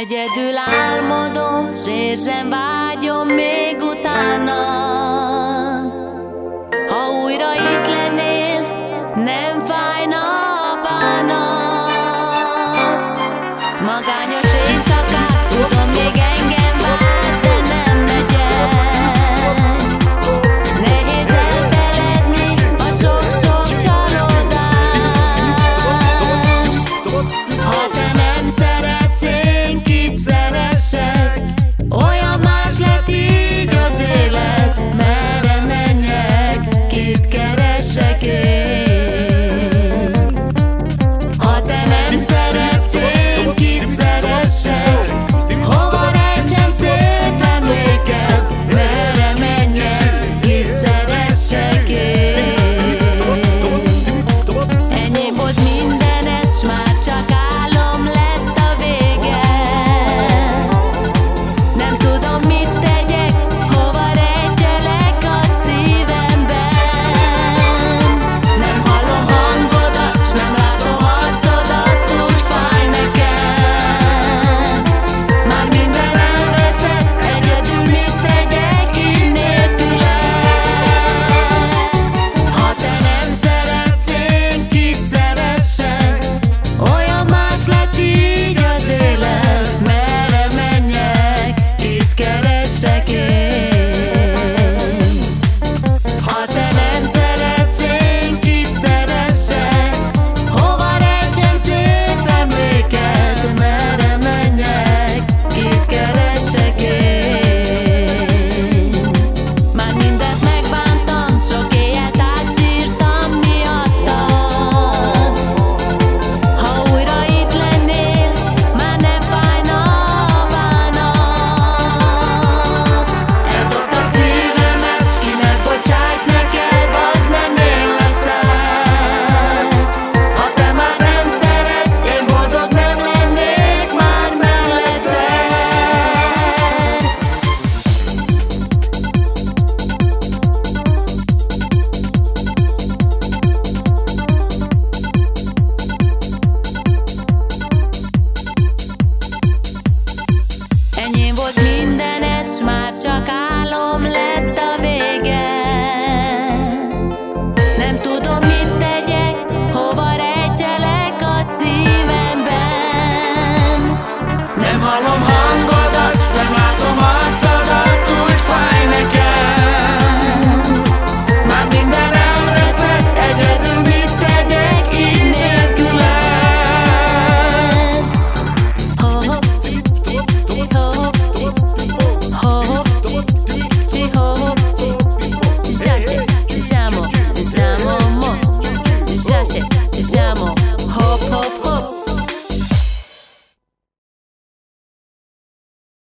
Egyedül álmodom, s érzem vágyom még utána